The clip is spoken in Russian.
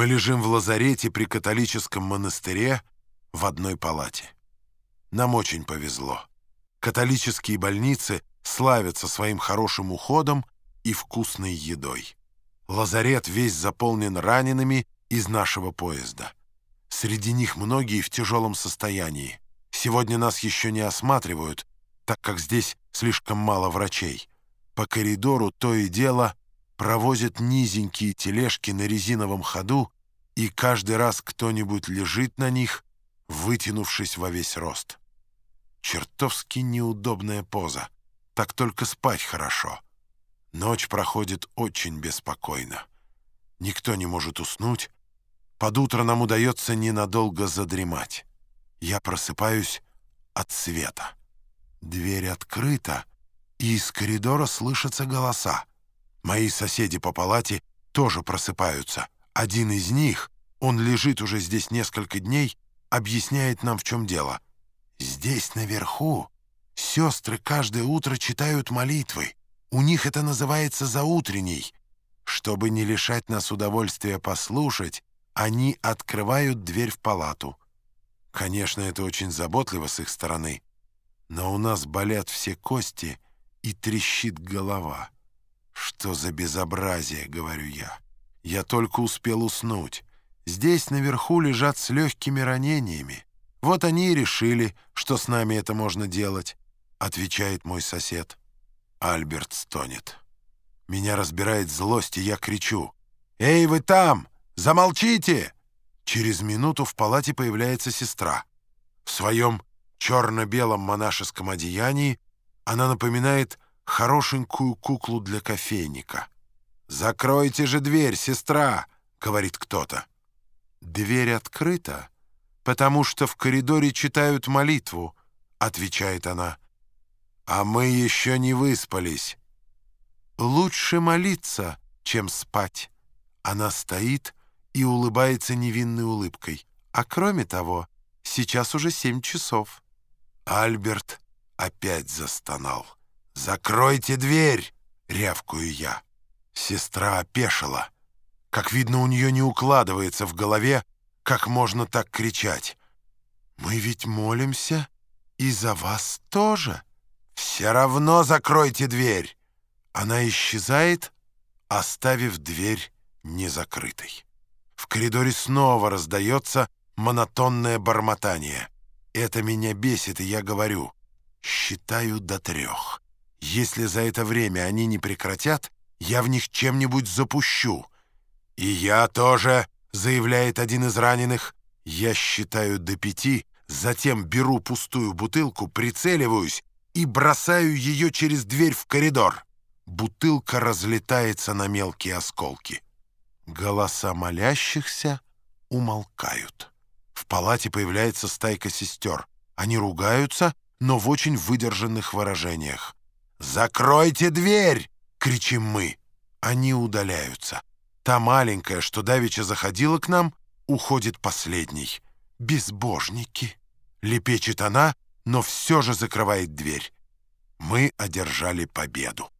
Мы лежим в лазарете при католическом монастыре в одной палате. Нам очень повезло. Католические больницы славятся своим хорошим уходом и вкусной едой. Лазарет весь заполнен ранеными из нашего поезда. Среди них многие в тяжелом состоянии. Сегодня нас еще не осматривают, так как здесь слишком мало врачей. По коридору то и дело провозят низенькие тележки на резиновом ходу, и каждый раз кто-нибудь лежит на них, вытянувшись во весь рост. Чертовски неудобная поза. Так только спать хорошо. Ночь проходит очень беспокойно. Никто не может уснуть. Под утро нам удается ненадолго задремать. Я просыпаюсь от света. Дверь открыта, и из коридора слышатся голоса. Мои соседи по палате тоже просыпаются. Один из них, он лежит уже здесь несколько дней, объясняет нам, в чем дело. Здесь, наверху, сестры каждое утро читают молитвы. У них это называется заутренней. Чтобы не лишать нас удовольствия послушать, они открывают дверь в палату. Конечно, это очень заботливо с их стороны, но у нас болят все кости и трещит голова. «Что за безобразие?» — говорю я. «Я только успел уснуть. Здесь наверху лежат с легкими ранениями. Вот они и решили, что с нами это можно делать», — отвечает мой сосед. Альберт стонет. Меня разбирает злость, и я кричу. «Эй, вы там! Замолчите!» Через минуту в палате появляется сестра. В своем черно-белом монашеском одеянии она напоминает хорошенькую куклу для кофейника. «Закройте же дверь, сестра!» — говорит кто-то. «Дверь открыта, потому что в коридоре читают молитву», — отвечает она. «А мы еще не выспались». «Лучше молиться, чем спать». Она стоит и улыбается невинной улыбкой. А кроме того, сейчас уже семь часов. Альберт опять застонал. «Закройте дверь!» — рявкую я. Сестра опешила. Как видно, у нее не укладывается в голове, как можно так кричать. «Мы ведь молимся и за вас тоже!» «Все равно закройте дверь!» Она исчезает, оставив дверь незакрытой. В коридоре снова раздается монотонное бормотание. Это меня бесит, и я говорю, считаю до трех. Если за это время они не прекратят, я в них чем-нибудь запущу. И я тоже, заявляет один из раненых. Я считаю до пяти, затем беру пустую бутылку, прицеливаюсь и бросаю ее через дверь в коридор. Бутылка разлетается на мелкие осколки. Голоса молящихся умолкают. В палате появляется стайка сестер. Они ругаются, но в очень выдержанных выражениях. «Закройте дверь!» — кричим мы. Они удаляются. Та маленькая, что давеча заходила к нам, уходит последней. «Безбожники!» — лепечет она, но все же закрывает дверь. Мы одержали победу.